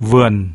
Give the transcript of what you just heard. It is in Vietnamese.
vườn.